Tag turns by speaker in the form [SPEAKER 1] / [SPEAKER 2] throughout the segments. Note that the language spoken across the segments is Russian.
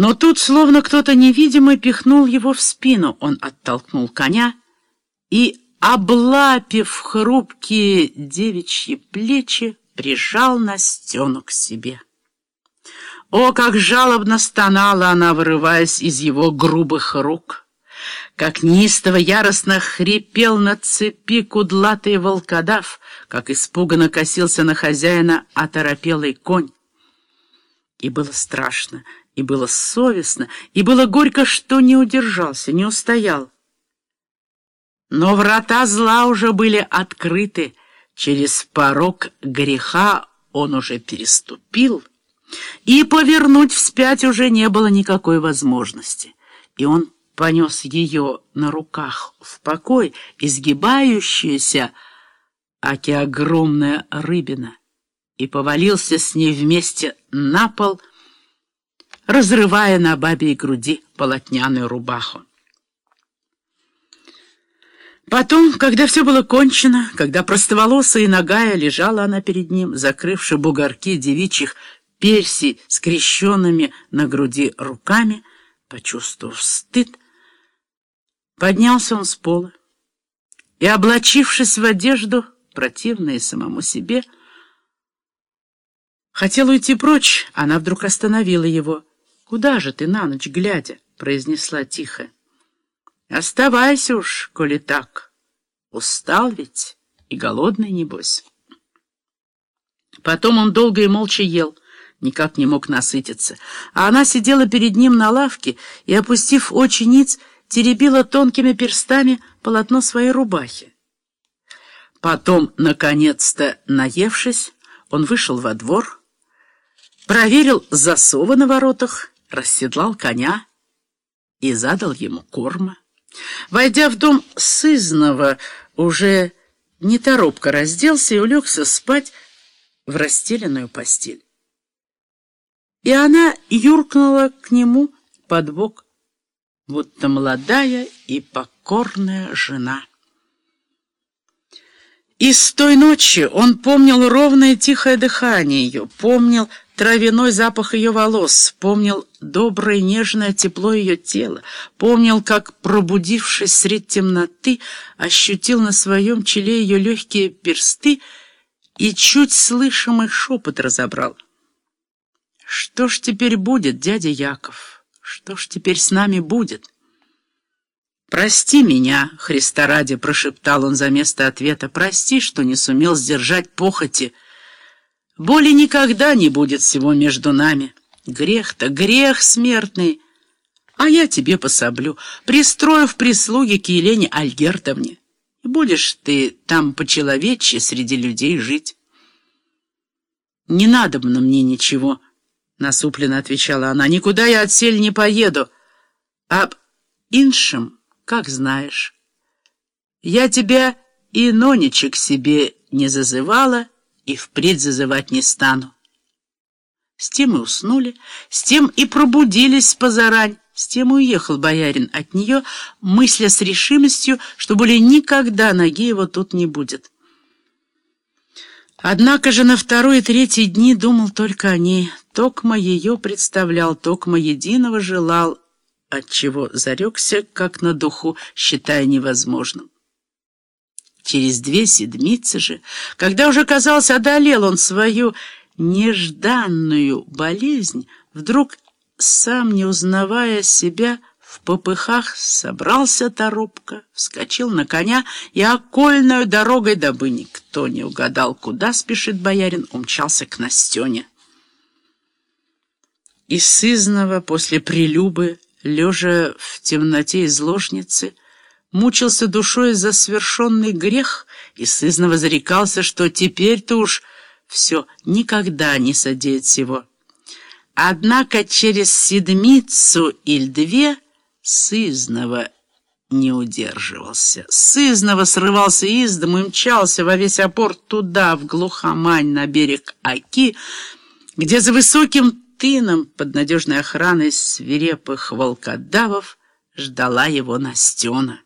[SPEAKER 1] Но тут, словно кто-то невидимый, пихнул его в спину. Он оттолкнул коня и, облапив хрупкие девичьи плечи, прижал Настену к себе. О, как жалобно стонала она, вырываясь из его грубых рук! Как неистово яростно хрипел на цепи кудлатый волкодав, как испуганно косился на хозяина оторопелый конь. И было страшно, и было совестно, и было горько, что не удержался, не устоял. Но врата зла уже были открыты, через порог греха он уже переступил, и повернуть вспять уже не было никакой возможности. И он понес ее на руках в покой, изгибающуюся, аки огромная рыбина, и повалился с ней вместе на пол, разрывая на бабе груди полотняную рубаху. Потом, когда все было кончено, когда простоволосая и нагая лежала она перед ним, закрывши бугорки девичьих перси скрещенными на груди руками, почувствовав стыд, поднялся он с пола и, облачившись в одежду, противные самому себе, хотел уйти прочь, она вдруг остановила его. «Куда же ты на ночь глядя?» — произнесла тихо. «Оставайся уж, коли так. Устал ведь и голодный, небось». Потом он долго и молча ел, никак не мог насытиться, а она сидела перед ним на лавке и, опустив очи ниц, теребила тонкими перстами полотно своей рубахи. Потом, наконец-то, наевшись, он вышел во двор, проверил засовы на воротах, расседлал коня и задал ему корма. Войдя в дом сызного, уже неторопко разделся и улегся спать в расстеленную постель. И она юркнула к нему под бок, будто молодая и покорная жена. И с той ночи он помнил ровное тихое дыхание ее, помнил травяной запах ее волос, помнил доброе нежное тепло ее тела, помнил, как, пробудившись средь темноты, ощутил на своем челе ее легкие персты и чуть слышимый шепот разобрал. «Что ж теперь будет, дядя Яков? Что ж теперь с нами будет?» «Прости меня, Христа ради», — прошептал он за место ответа. «Прости, что не сумел сдержать похоти. Боли никогда не будет всего между нами. Грех-то, грех смертный. А я тебе пособлю, пристрою в прислуги к Елене Альгертовне. Будешь ты там по-человечьи среди людей жить». «Не надо мне ничего», — насупленно отвечала она. «Никуда я отсель не поеду. Об иншем...» как знаешь. Я тебя и ноничек себе не зазывала и впредь зазывать не стану. С тем и уснули, с тем и пробудились позарань, с тем и уехал боярин от нее, мысля с решимостью, что более никогда ноги его тут не будет. Однако же на второй и третий дни думал только о ней, токмо ее представлял, токмо единого желал, отчего зарекся, как на духу, считая невозможным. Через две седмицы же, когда уже, казалось, одолел он свою нежданную болезнь, вдруг, сам не узнавая себя, в попыхах собрался торопко, вскочил на коня и окольную дорогой, дабы никто не угадал, куда спешит боярин, умчался к Настене. И сызнова после прилюбы лежа в темноте изложницы, мучился душой за свершенный грех и сызново зарекался, что теперь-то уж все никогда не содеет всего. Однако через седмицу или две сызново не удерживался. Сызново срывался из дому и мчался во весь опор туда, в глухомань, на берег Аки, где за высоким тыном под надежной охраной свирепых волкодавов ждала его Настена.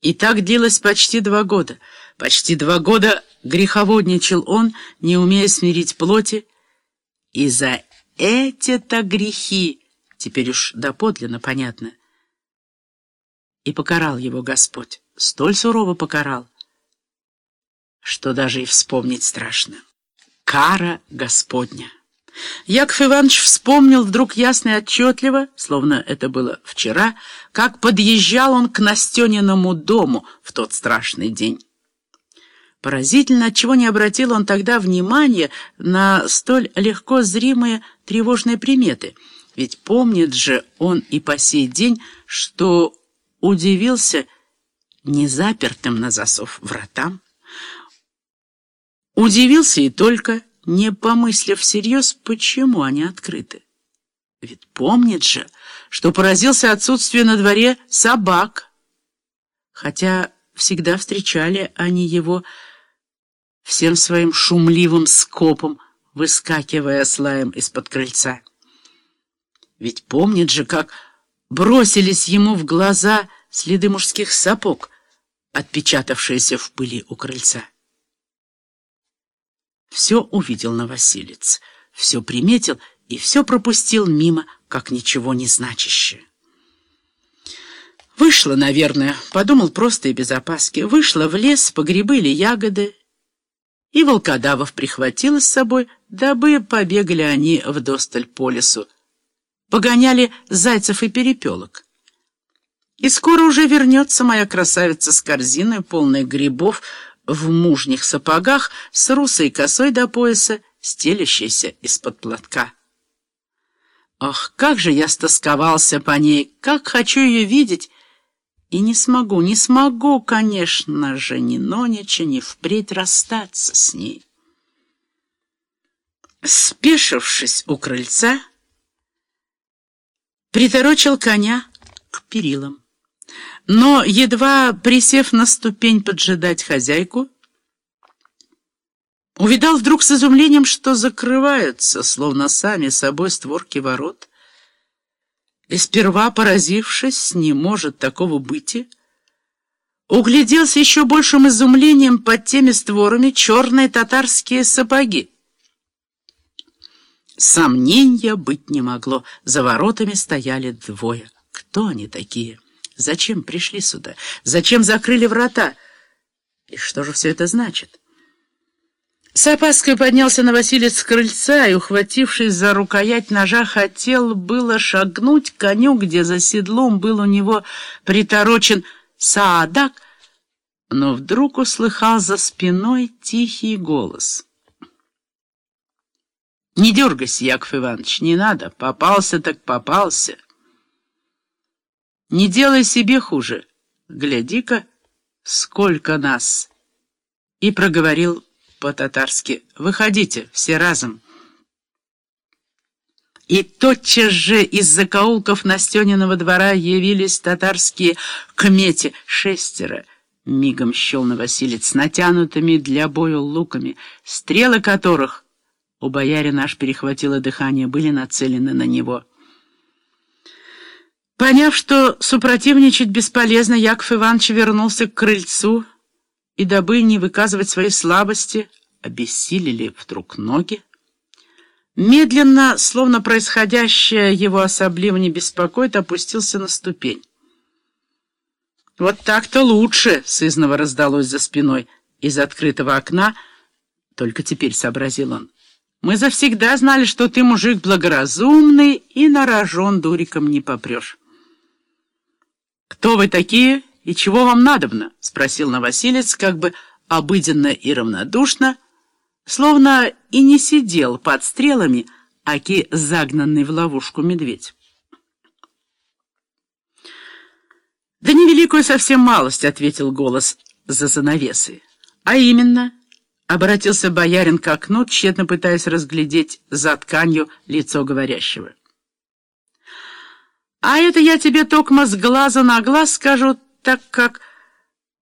[SPEAKER 1] И так длилось почти два года. Почти два года греховодничал он, не умея смирить плоти, и за эти-то грехи, теперь уж доподлинно понятно. И покарал его Господь, столь сурово покарал, что даже и вспомнить страшно. Кара Господня. Яков Иванович вспомнил вдруг ясно и отчетливо, словно это было вчера, как подъезжал он к Настениному дому в тот страшный день. Поразительно, отчего не обратил он тогда внимания на столь легко зримые тревожные приметы. Ведь помнит же он и по сей день, что удивился незапертым на засов вратам. Удивился и только не помыслив всерьез, почему они открыты. Ведь помнит же, что поразился отсутствие на дворе собак, хотя всегда встречали они его всем своим шумливым скопом, выскакивая с лаем из-под крыльца. Ведь помнит же, как бросились ему в глаза следы мужских сапог, отпечатавшиеся в пыли у крыльца. Все увидел новосилец, все приметил и все пропустил мимо, как ничего не значащее. Вышла, наверное, подумал просто и без опаски, вышла в лес по грибы или ягоды, и волкодавов прихватила с собой, дабы побегали они вдосталь по лесу, погоняли зайцев и перепелок. И скоро уже вернется моя красавица с корзиной, полной грибов, в мужних сапогах, с русой косой до пояса, стелящейся из-под платка. Ох, как же я стосковался по ней, как хочу ее видеть, и не смогу, не смогу, конечно же, ни нонича, ни впредь расстаться с ней. Спешившись у крыльца, приторочил коня к перилам. Но, едва присев на ступень поджидать хозяйку, увидал вдруг с изумлением, что закрываются, словно сами собой створки ворот, и сперва, поразившись, не может такого быть, угляделся еще большим изумлением под теми створами черные татарские сапоги. Сомнения быть не могло, за воротами стояли двое. Кто они такие? — Зачем пришли сюда? Зачем закрыли врата? И что же все это значит? С опаской поднялся на Василец с крыльца и, ухватившись за рукоять ножа, хотел было шагнуть к коню, где за седлом был у него приторочен саадак, но вдруг услыхал за спиной тихий голос. «Не дергайся, Яков Иванович, не надо. Попался так попался». Не делай себе хуже. Гляди-ка, сколько нас!» И проговорил по-татарски. «Выходите, все разом!» И тотчас же из закоулков Настениного двора явились татарские кмети, шестеро. Мигом щел на Василец, натянутыми для бою луками, стрелы которых, у боярина аж перехватило дыхание, были нацелены на него. Поняв, что супротивничать бесполезно, Яков Иванович вернулся к крыльцу, и, дабы не выказывать своей слабости, обессилели вдруг ноги. Медленно, словно происходящее его особливо не беспокоит, опустился на ступень. «Вот так-то лучше!» — сызново раздалось за спиной из открытого окна. Только теперь сообразил он. «Мы завсегда знали, что ты мужик благоразумный и на рожон дуриком не попрешь». «Кто вы такие и чего вам надобно?» — спросил Новосилец как бы обыденно и равнодушно, словно и не сидел под стрелами, аки загнанный в ловушку медведь. «Да невеликую совсем малость», — ответил голос за занавесой. «А именно...» — обратился боярин к окну, тщетно пытаясь разглядеть за тканью лицо говорящего. А это я тебе токмо с глаза на глаз скажу, так как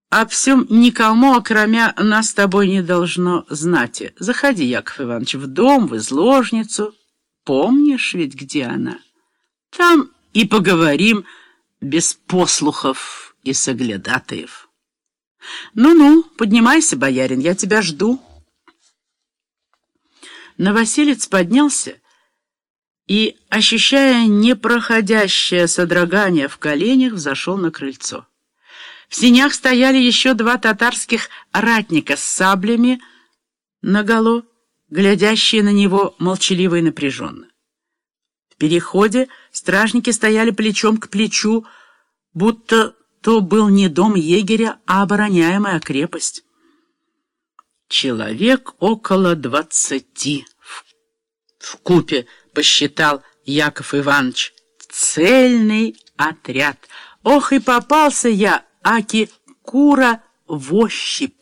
[SPEAKER 1] о всем никому, окромя нас с тобой, не должно знать. Заходи, Яков Иванович, в дом, в изложницу. Помнишь ведь, где она? Там и поговорим без послухов и соглядатаев. Ну-ну, поднимайся, боярин, я тебя жду. Новоселец поднялся и, ощущая непроходящее содрогание в коленях, взошел на крыльцо. В синях стояли еще два татарских ратника с саблями наголо, глядящие на него молчаливо и напряженно. В переходе стражники стояли плечом к плечу, будто то был не дом егеря, а обороняемая крепость. Человек около двадцати в купе посчитал Яков Иванович. Цельный отряд. Ох, и попался я, аки кура в ощипь.